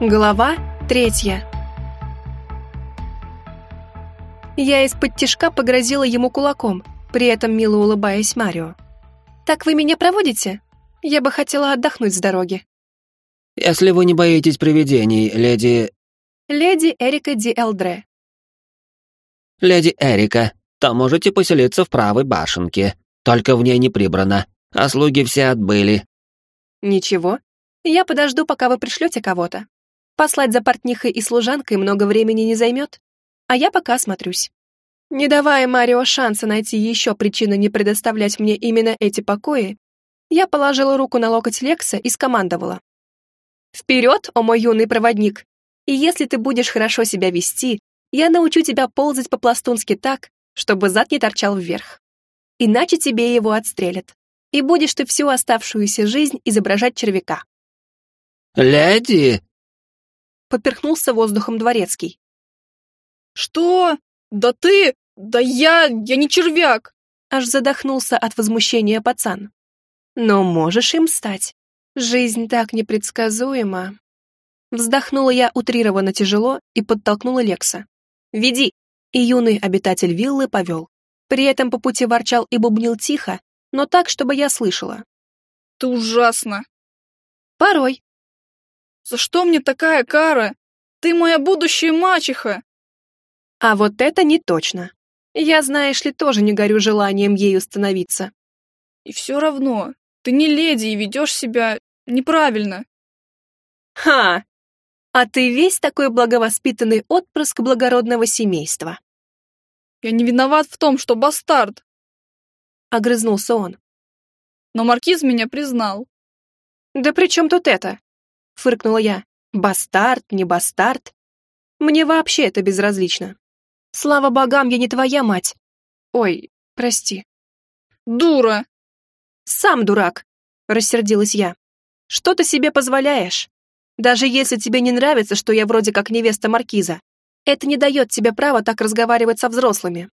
Глава третья. Я из-под тишка погрозила ему кулаком, при этом мило улыбаясь Марио. «Так вы меня проводите? Я бы хотела отдохнуть с дороги». «Если вы не боитесь привидений, леди...» «Леди Эрика Ди Элдре». «Леди Эрика, то можете поселиться в правой башенке, только в ней не прибрано, а слуги все отбыли». «Ничего, я подожду, пока вы пришлете кого-то. Послать за портнихой и служанкой много времени не займет, а я пока смотрюсь. Не давая Марио шанса найти еще причины не предоставлять мне именно эти покои, я положила руку на локоть Лекса и скомандовала. «Вперед, о мой юный проводник! И если ты будешь хорошо себя вести, я научу тебя ползать по-пластунски так, чтобы зад не торчал вверх. Иначе тебе его отстрелят, и будешь ты всю оставшуюся жизнь изображать червяка». «Леди!» Поперхнулся воздухом дворецкий. «Что? Да ты? Да я... я не червяк!» Аж задохнулся от возмущения пацан. «Но можешь им стать. Жизнь так непредсказуема». Вздохнула я утрированно тяжело и подтолкнула Лекса. «Веди!» И юный обитатель виллы повел. При этом по пути ворчал и бубнил тихо, но так, чтобы я слышала. «Ты ужасно!» «Порой», за что мне такая кара? Ты моя будущая мачеха!» А вот это не точно. Я, знаешь ли, тоже не горю желанием ею становиться. И все равно, ты не леди и ведешь себя неправильно. Ха! А ты весь такой благовоспитанный отпрыск благородного семейства. Я не виноват в том, что бастард. Огрызнулся он. Но маркиз меня признал. Да при чем тут это? Фыркнула я. Бастард, не бастард. Мне вообще это безразлично. Слава богам, я не твоя мать. Ой, прости. Дура! Сам дурак, рассердилась я. Что ты себе позволяешь? Даже если тебе не нравится, что я вроде как невеста маркиза, это не дает тебе права так разговаривать со взрослыми.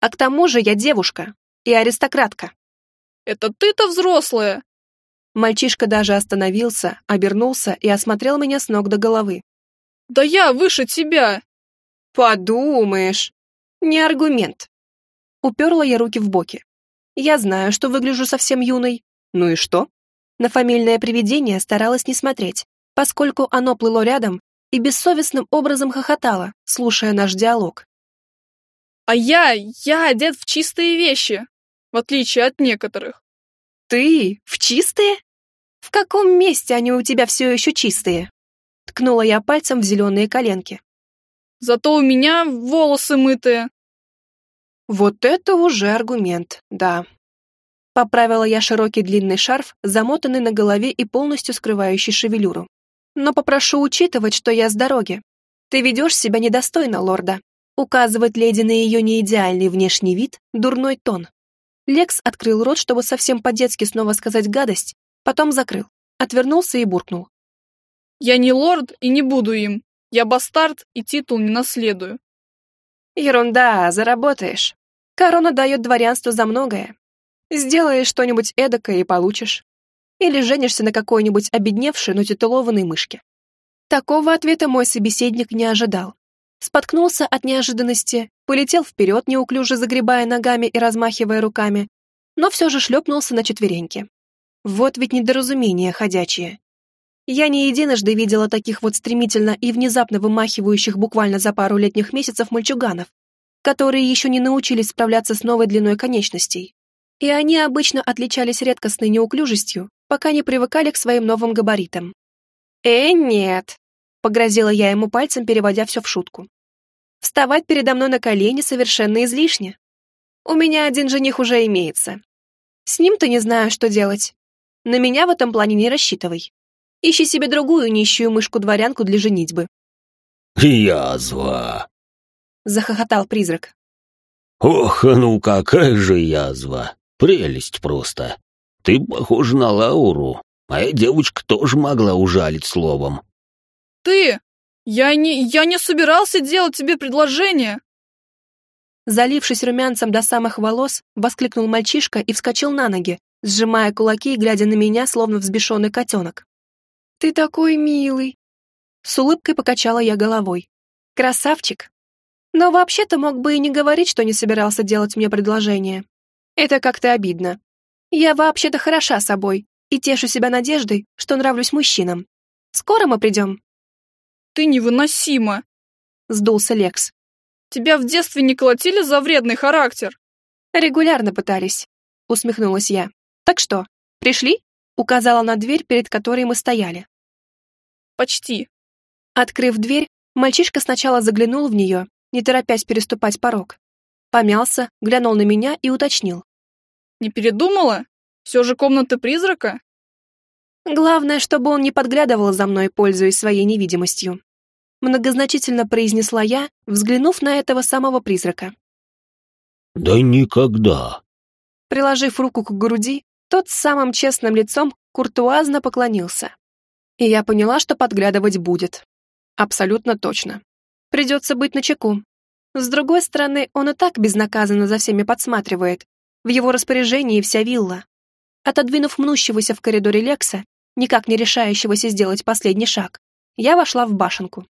А к тому же я девушка и аристократка. Это ты-то взрослая, Мальчишка даже остановился, обернулся и осмотрел меня с ног до головы. «Да я выше тебя!» «Подумаешь!» «Не аргумент!» Уперла я руки в боки. «Я знаю, что выгляжу совсем юной. Ну и что?» На фамильное привидение старалась не смотреть, поскольку оно плыло рядом и бессовестным образом хохотало, слушая наш диалог. «А я, я одет в чистые вещи, в отличие от некоторых. «Ты? В чистые? В каком месте они у тебя все еще чистые?» Ткнула я пальцем в зеленые коленки. «Зато у меня волосы мытые». Вот это уже аргумент, да. Поправила я широкий длинный шарф, замотанный на голове и полностью скрывающий шевелюру. Но попрошу учитывать, что я с дороги. Ты ведешь себя недостойно, лорда. Указывать леди на ее неидеальный внешний вид — дурной тон. Лекс открыл рот, чтобы совсем по-детски снова сказать гадость, потом закрыл, отвернулся и буркнул. «Я не лорд и не буду им. Я бастард и титул не наследую». «Ерунда, заработаешь. Корона дает дворянству за многое. Сделаешь что-нибудь эдакое и получишь. Или женишься на какой-нибудь обедневшей, но титулованной мышке». Такого ответа мой собеседник не ожидал споткнулся от неожиданности, полетел вперед, неуклюже загребая ногами и размахивая руками, но все же шлепнулся на четвереньки. Вот ведь недоразумение ходячее. Я не единожды видела таких вот стремительно и внезапно вымахивающих буквально за пару летних месяцев мальчуганов, которые еще не научились справляться с новой длиной конечностей. И они обычно отличались редкостной неуклюжестью, пока не привыкали к своим новым габаритам. «Э, нет!» — погрозила я ему пальцем, переводя все в шутку. Вставать передо мной на колени совершенно излишне. У меня один жених уже имеется. С ним-то не знаю, что делать. На меня в этом плане не рассчитывай. Ищи себе другую нищую мышку-дворянку для женитьбы. «Язва!» — захохотал призрак. «Ох, ну какая же язва! Прелесть просто! Ты похожа на Лауру. Моя девочка тоже могла ужалить словом». «Ты! «Я не... я не собирался делать тебе предложение!» Залившись румянцем до самых волос, воскликнул мальчишка и вскочил на ноги, сжимая кулаки и глядя на меня, словно взбешенный котенок. «Ты такой милый!» С улыбкой покачала я головой. Красавчик. Но вообще-то мог бы и не говорить, что не собирался делать мне предложение. Это как-то обидно. Я вообще-то хороша собой и тешу себя надеждой, что нравлюсь мужчинам. Скоро мы придем?» «Ты невыносима!» — сдулся Лекс. «Тебя в детстве не колотили за вредный характер?» «Регулярно пытались», — усмехнулась я. «Так что, пришли?» — указала на дверь, перед которой мы стояли. «Почти». Открыв дверь, мальчишка сначала заглянул в нее, не торопясь переступать порог. Помялся, глянул на меня и уточнил. «Не передумала? Все же комната призрака?» Главное, чтобы он не подглядывал за мной, пользуясь своей невидимостью. Многозначительно произнесла я, взглянув на этого самого призрака. «Да никогда!» Приложив руку к груди, тот с самым честным лицом куртуазно поклонился. И я поняла, что подглядывать будет. Абсолютно точно. Придется быть начеку. С другой стороны, он и так безнаказанно за всеми подсматривает. В его распоряжении вся вилла. Отодвинув мнущегося в коридоре Лекса, никак не решающегося сделать последний шаг, я вошла в башенку.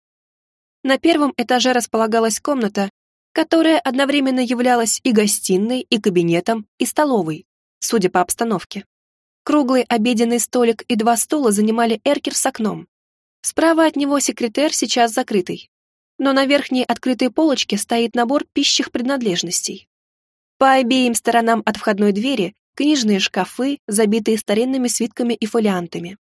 На первом этаже располагалась комната, которая одновременно являлась и гостиной, и кабинетом, и столовой, судя по обстановке. Круглый обеденный столик и два стула занимали эркер с окном. Справа от него секретер сейчас закрытый. Но на верхней открытой полочке стоит набор пищих принадлежностей. По обеим сторонам от входной двери книжные шкафы, забитые старинными свитками и фолиантами.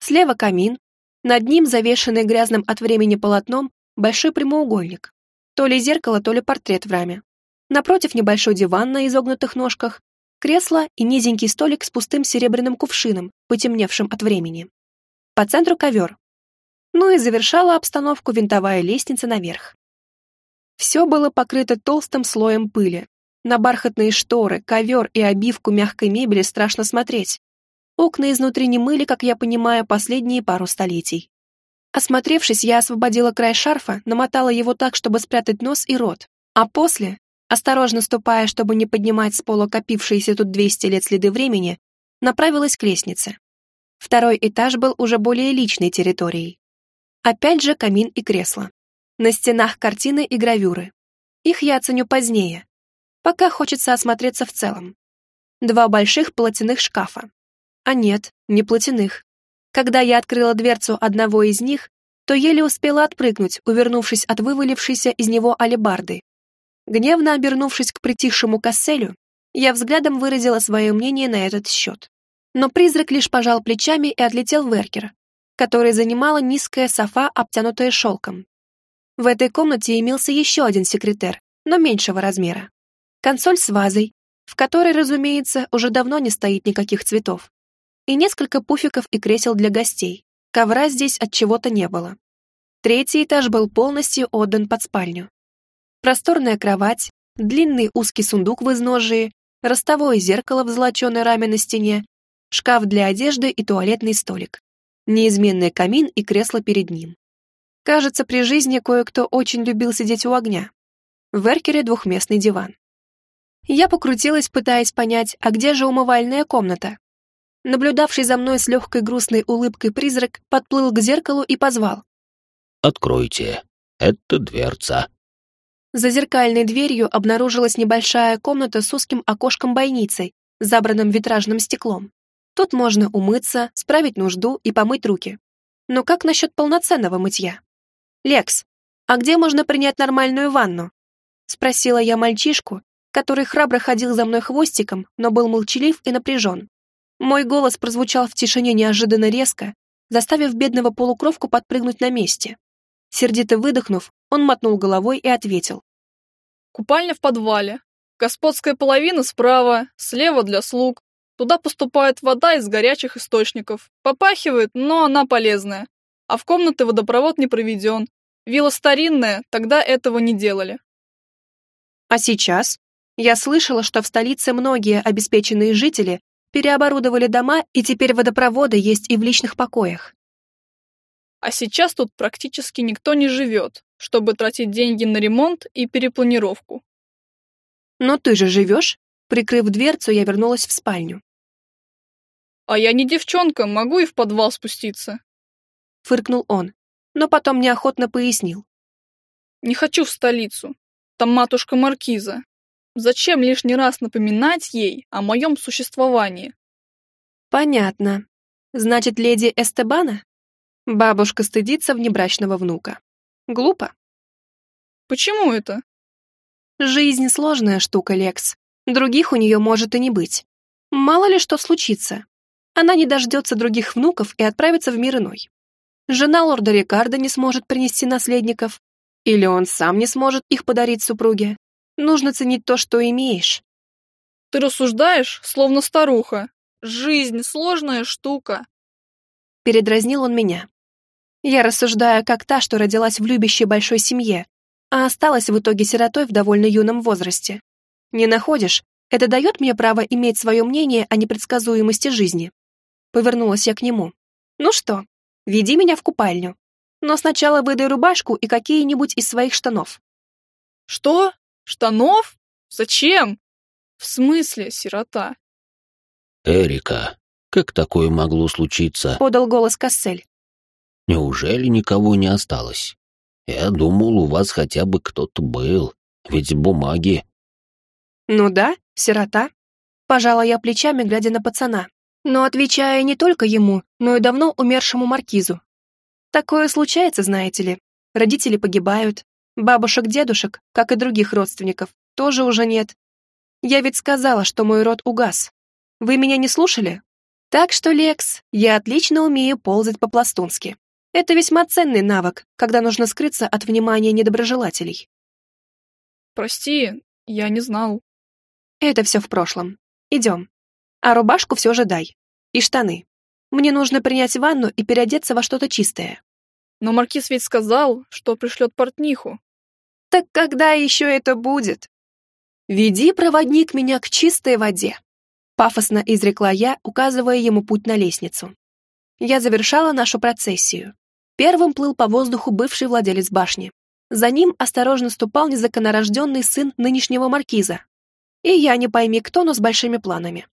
Слева камин, над ним завешенный грязным от времени полотном большой прямоугольник. То ли зеркало, то ли портрет в раме. Напротив небольшой диван на изогнутых ножках, кресло и низенький столик с пустым серебряным кувшином, потемневшим от времени. По центру ковер. Ну и завершала обстановку винтовая лестница наверх. Все было покрыто толстым слоем пыли, на бархатные шторы, ковер и обивку мягкой мебели страшно смотреть. Окна изнутри не мыли, как я понимаю, последние пару столетий. Осмотревшись, я освободила край шарфа, намотала его так, чтобы спрятать нос и рот, а после, осторожно ступая, чтобы не поднимать с пола копившиеся тут 200 лет следы времени, направилась к лестнице. Второй этаж был уже более личной территорией. Опять же камин и кресло. На стенах картины и гравюры. Их я оценю позднее, Пока хочется осмотреться в целом. Два больших платяных шкафа. А нет, не платяных. Когда я открыла дверцу одного из них, то еле успела отпрыгнуть, увернувшись от вывалившейся из него алебарды. Гневно обернувшись к притихшему Касселю, я взглядом выразила свое мнение на этот счет. Но призрак лишь пожал плечами и отлетел в эркер, который занимала низкая софа, обтянутая шелком. В этой комнате имелся еще один секретер, но меньшего размера консоль с вазой, в которой, разумеется, уже давно не стоит никаких цветов, и несколько пуфиков и кресел для гостей. Ковра здесь от чего-то не было. Третий этаж был полностью отдан под спальню. Просторная кровать, длинный узкий сундук в изножии, ростовое зеркало в золоченой раме на стене, шкаф для одежды и туалетный столик, неизменный камин и кресло перед ним. Кажется, при жизни кое-кто очень любил сидеть у огня. В эркере двухместный диван. Я покрутилась, пытаясь понять, а где же умывальная комната. Наблюдавший за мной с легкой грустной улыбкой призрак подплыл к зеркалу и позвал. «Откройте. Это дверца». За зеркальной дверью обнаружилась небольшая комната с узким окошком-бойницей, забранным витражным стеклом. Тут можно умыться, справить нужду и помыть руки. Но как насчет полноценного мытья? «Лекс, а где можно принять нормальную ванну?» Спросила я мальчишку, который храбро ходил за мной хвостиком, но был молчалив и напряжен. Мой голос прозвучал в тишине неожиданно резко, заставив бедного полукровку подпрыгнуть на месте. Сердито выдохнув, он мотнул головой и ответил. «Купальня в подвале. Господская половина справа, слева для слуг. Туда поступает вода из горячих источников. Попахивает, но она полезная. А в комнаты водопровод не проведен. Вилла старинная, тогда этого не делали». «А сейчас?» Я слышала, что в столице многие обеспеченные жители переоборудовали дома, и теперь водопроводы есть и в личных покоях. А сейчас тут практически никто не живет, чтобы тратить деньги на ремонт и перепланировку. Но ты же живешь? Прикрыв дверцу, я вернулась в спальню. А я не девчонка, могу и в подвал спуститься. Фыркнул он. но потом неохотно пояснил. Не хочу в столицу. Там матушка Маркиза. Зачем лишний раз напоминать ей о моем существовании? Понятно. Значит, леди Эстебана? Бабушка стыдится внебрачного внука. Глупо. Почему это? Жизнь сложная штука, Лекс. Других у нее может и не быть. Мало ли что случится. Она не дождется других внуков и отправится в мир иной. Жена лорда Рикардо не сможет принести наследников, или он сам не сможет их подарить супруге. Нужно ценить то, что имеешь. Ты рассуждаешь, словно старуха. Жизнь — сложная штука. Передразнил он меня. Я рассуждаю, как та, что родилась в любящей большой семье, а осталась в итоге сиротой в довольно юном возрасте. Не находишь? Это дает мне право иметь свое мнение о непредсказуемости жизни. Повернулась я к нему. Ну что, веди меня в купальню. Но сначала выдай рубашку и какие-нибудь из своих штанов. Что? Штанов? Зачем? В смысле, сирота? Эрика, как такое могло случиться? Подал голос Кассель. Неужели никого не осталось? Я думал, у вас хотя бы кто-то был, ведь бумаги. Ну да, сирота. Пожала я плечами, глядя на пацана, но отвечая не только ему, но и давно умершему маркизу. Такое случается, знаете ли. Родители погибают, бабушек-дедушек, как и других родственников, тоже уже нет. Я ведь сказала, что мой род угас. Вы меня не слушали? Так что, Лекс, я отлично умею ползать по-пластунски. Это весьма ценный навык, когда нужно скрыться от внимания недоброжелателей. Прости, я не знал. Это все в прошлом. Идем. А рубашку все же дай. И штаны. Мне нужно принять ванну и переодеться во что-то чистое. Но Маркиз ведь сказал, что пришлет портниху. Так когда еще это будет? Веди, проводник, меня к чистой воде. Пафосно изрекла я, указывая ему путь на лестницу. Я завершала нашу процессию. Первым плыл по воздуху бывший владелец башни. За ним осторожно ступал незаконнорожденный сын нынешнего маркиза. И я не пойми кто, но с большими планами.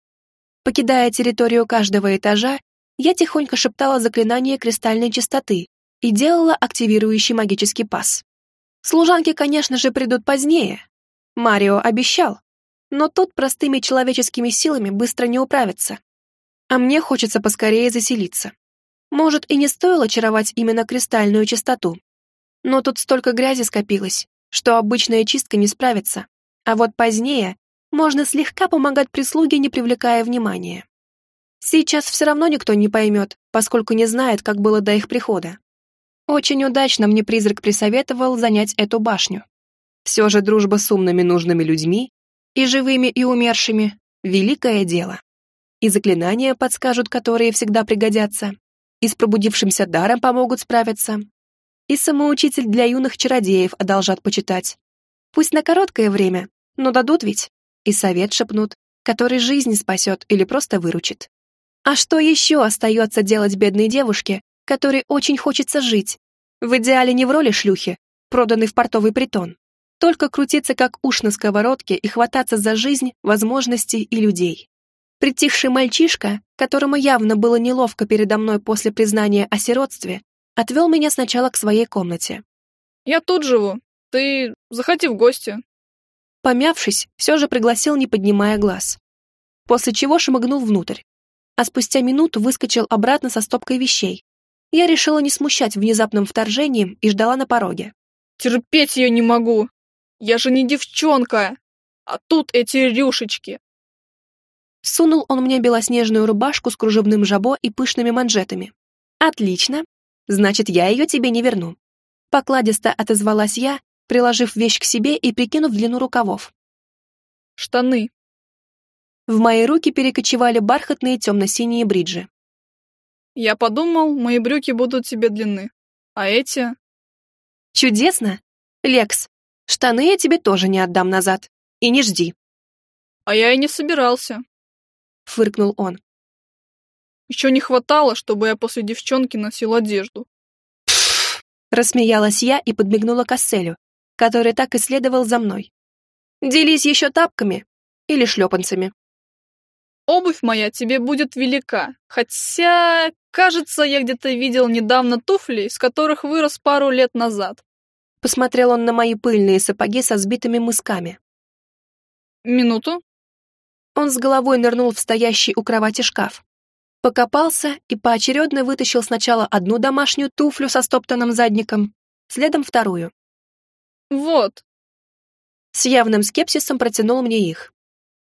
Покидая территорию каждого этажа, я тихонько шептала заклинание кристальной чистоты и делала активирующий магический пас. Служанки, конечно же, придут позднее. Марио обещал. Но тут простыми человеческими силами быстро не управиться. А мне хочется поскорее заселиться. Может, и не стоило очаровать именно кристальную чистоту. Но тут столько грязи скопилось, что обычная чистка не справится. А вот позднее можно слегка помогать прислуге, не привлекая внимания. Сейчас все равно никто не поймет, поскольку не знает, как было до их прихода. Очень удачно мне призрак присоветовал занять эту башню. Все же дружба с умными нужными людьми, и живыми, и умершими, великое дело. И заклинания подскажут, которые всегда пригодятся, и с пробудившимся даром помогут справиться, и самоучитель для юных чародеев одолжат почитать. Пусть на короткое время, но дадут ведь, и совет шепнут, который жизнь спасет или просто выручит. А что еще остается делать бедной девушке, которой очень хочется жить? В идеале не в роли шлюхи, проданной в портовый притон. Только крутиться как уш на сковородке и хвататься за жизнь, возможности и людей. Притихший мальчишка, которому явно было неловко передо мной после признания о сиротстве, отвел меня сначала к своей комнате. «Я тут живу. Ты заходи в гости». Помявшись, все же пригласил, не поднимая глаз. После чего шмыгнул внутрь, а спустя минуту выскочил обратно со стопкой вещей. Я решила не смущать внезапным вторжением и ждала на пороге. «Терпеть ее не могу! Я же не девчонка! А тут эти рюшечки!» Сунул он мне белоснежную рубашку с кружевным жабо и пышными манжетами. «Отлично. Значит, я ее тебе не верну». Покладисто отозвалась я, приложив вещь к себе и прикинув длину рукавов. «Штаны», в мои руки перекочевали бархатные темно-синие бриджи. «Я подумал, мои брюки будут тебе длинны, а эти...» «Чудесно! Лекс, штаны я тебе тоже не отдам назад. И не жди». «А я и не собирался», — фыркнул он. «Еще не хватало, чтобы я после девчонки носил одежду». Рассмеялась я и подмигнула Касселю, который так и следовал за мной. «Делись еще тапками или шлепанцами». Обувь моя тебе будет велика, хотя Кажется, я где-то видел недавно туфли, из которых вырос пару лет назад. Посмотрел он на мои пыльные сапоги со сбитыми мысками. Минуту. Он с головой нырнул в стоящий у кровати шкаф. Покопался и поочередно вытащил сначала одну домашнюю туфлю со стоптанным задником, следом вторую. Вот. С явным скепсисом протянул мне их.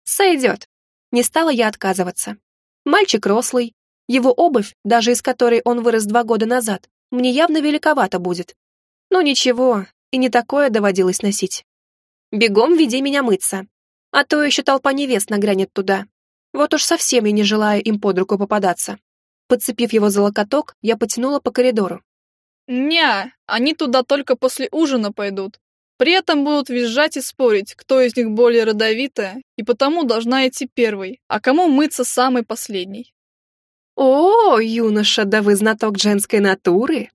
Сойдет. Не стала я отказываться. Мальчик рослый, его обувь, даже из которой он вырос два года назад, мне явно великовато будет. Но ничего, и не такое доводилось носить. Бегом веди меня мыться. А то еще толпа невест нагрянет туда. Вот уж совсем я не желаю им под руку попадаться. Подцепив его за локоток, я потянула по коридору. Не, они туда только после ужина пойдут. При этом будут визжать и спорить, кто из них более родовитая, и потому должна идти первой, а кому мыться самой последней. «О, юноша, да вы знаток женской натуры!»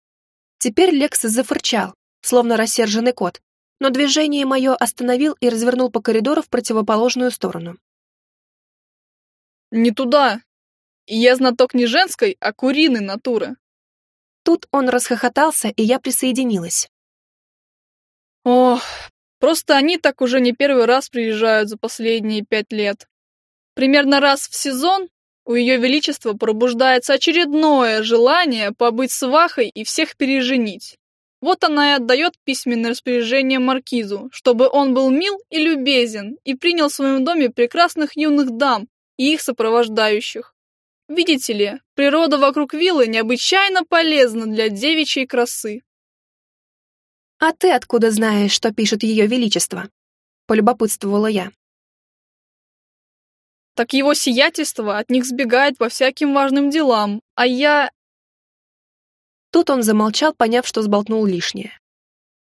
Теперь Лекс зафырчал, словно рассерженный кот, но движение мое остановил и развернул по коридору в противоположную сторону. «Не туда! Я знаток не женской, а куриной натуры!» Тут он расхохотался, и я присоединилась. Ох, просто они так уже не первый раз приезжают за последние пять лет. Примерно раз в сезон у Ее Величества пробуждается очередное желание побыть свахой и всех переженить. Вот она и отдает письменное распоряжение Маркизу, чтобы он был мил и любезен и принял в своем доме прекрасных юных дам и их сопровождающих. Видите ли, природа вокруг виллы необычайно полезна для девичьей красы. «А ты откуда знаешь, что пишет Ее Величество?» — полюбопытствовала я так его сиятельство от них сбегает по всяким важным делам, а я...» Тут он замолчал, поняв, что сболтнул лишнее.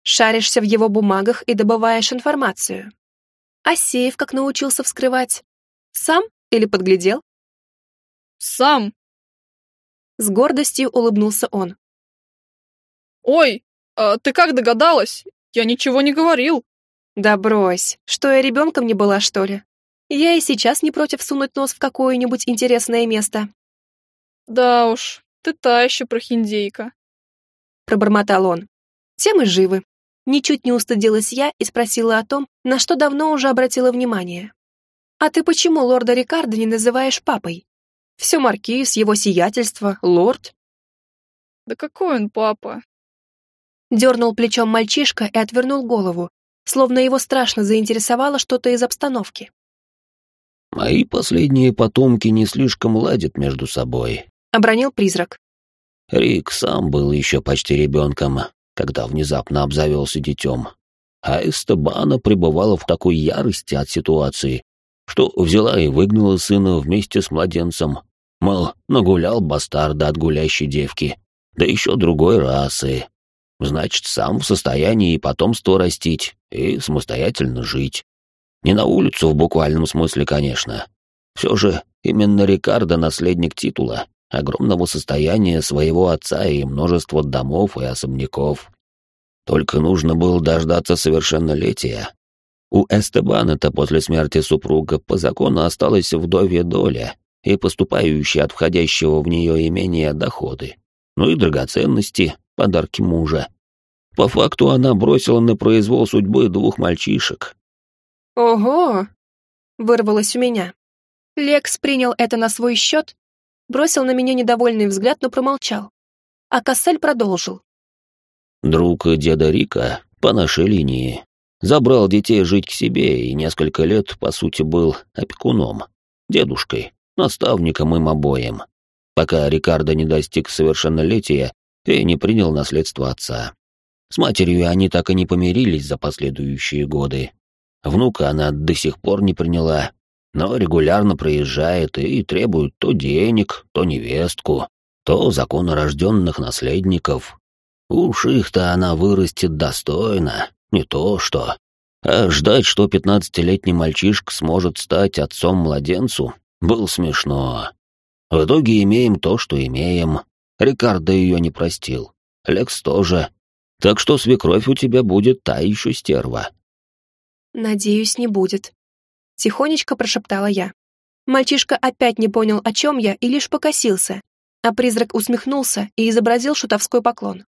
«Шаришься в его бумагах и добываешь информацию. А сейф как научился вскрывать? Сам или подглядел?» «Сам!» С гордостью улыбнулся он. «Ой, а ты как догадалась? Я ничего не говорил». «Да брось, что я ребенком не была, что ли? Я и сейчас не против сунуть нос в какое-нибудь интересное место. Да уж, ты та еще прохиндейка. Пробормотал он. Тем и живы. Ничуть не устыдилась я и спросила о том, на что давно уже обратила внимание. «А ты почему лорда Рикардо не называешь папой? Все маркиз, его сиятельство, лорд». «Да какой он папа?» Дернул плечом мальчишка и отвернул голову, словно его страшно заинтересовало что-то из обстановки. Мои последние потомки не слишком ладят между собой. Обронил призрак. Рик сам был еще почти ребенком, когда внезапно обзавелся детем. А Эстебана пребывала в такой ярости от ситуации, что взяла и выгнала сына вместе с младенцем. Мол, нагулял бастарда от гулящей девки, да еще другой расы. Значит, сам в состоянии и потомство растить, и самостоятельно жить. Не на улицу в буквальном смысле, конечно. Все же именно Рикардо наследник титула, огромного состояния своего отца и множества домов и особняков. Только нужно было дождаться совершеннолетия. У Эстебана-то после смерти супруга по закону осталась вдовья доля и поступающие от входящего в нее имения доходы, ну и драгоценности, подарки мужа. По факту она бросила на произвол судьбы двух мальчишек, «Ого!» — вырвалось у меня. Лекс принял это на свой счет, бросил на меня недовольный взгляд, но промолчал. А Кассель продолжил. «Друг деда Рика по нашей линии забрал детей жить к себе и несколько лет, по сути, был опекуном, дедушкой, наставником им обоим, пока Рикардо не достиг совершеннолетия и не принял наследство отца. С матерью они так и не помирились за последующие годы, Внука она до сих пор не приняла, но регулярно проезжает и требует то денег, то невестку, то законорожденных наследников. Уж их-то она вырастет достойно, не то что. А ждать, что пятнадцатилетний мальчишка сможет стать отцом младенцу, было смешно. В итоге имеем то, что имеем. Рикардо ее не простил. Лекс тоже. Так что свекровь у тебя будет та еще стерва. «Надеюсь, не будет», — тихонечко прошептала я. Мальчишка опять не понял, о чем я, и лишь покосился, А призрак усмехнулся и изобразил шутовской поклон.